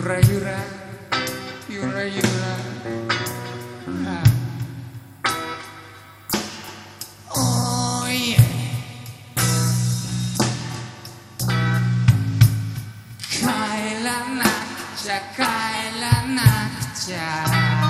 Yura yura, yura yura. Ah. Oh yeah. Kaila nakcia, kaila nakcia.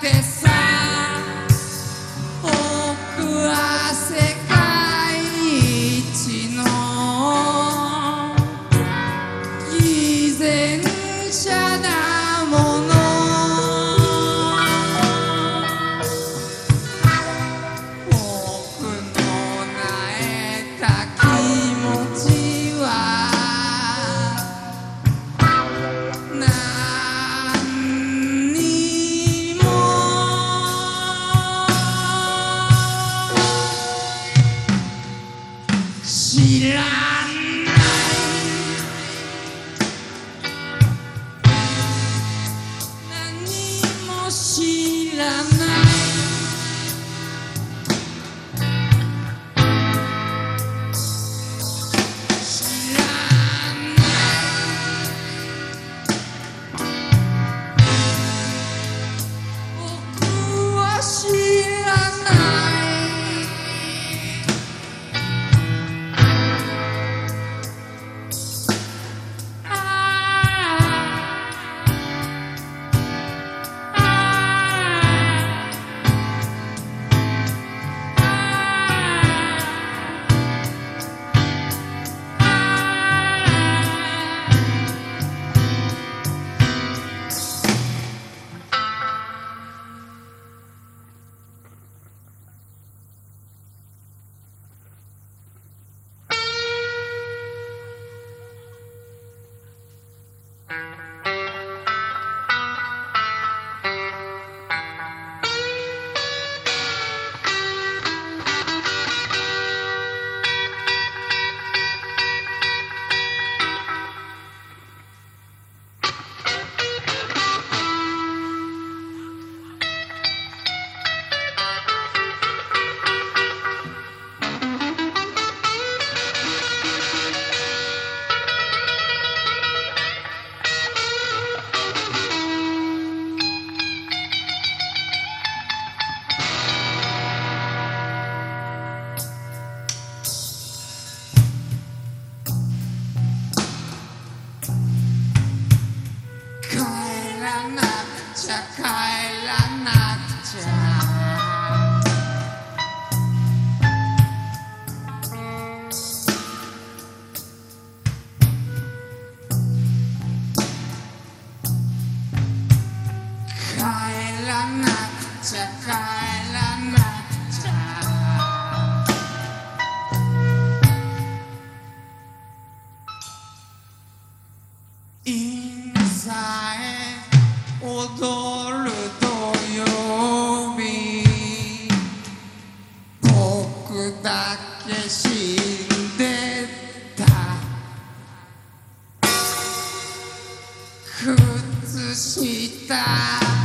this さえ踊る土曜日僕だけ死んでた。靴下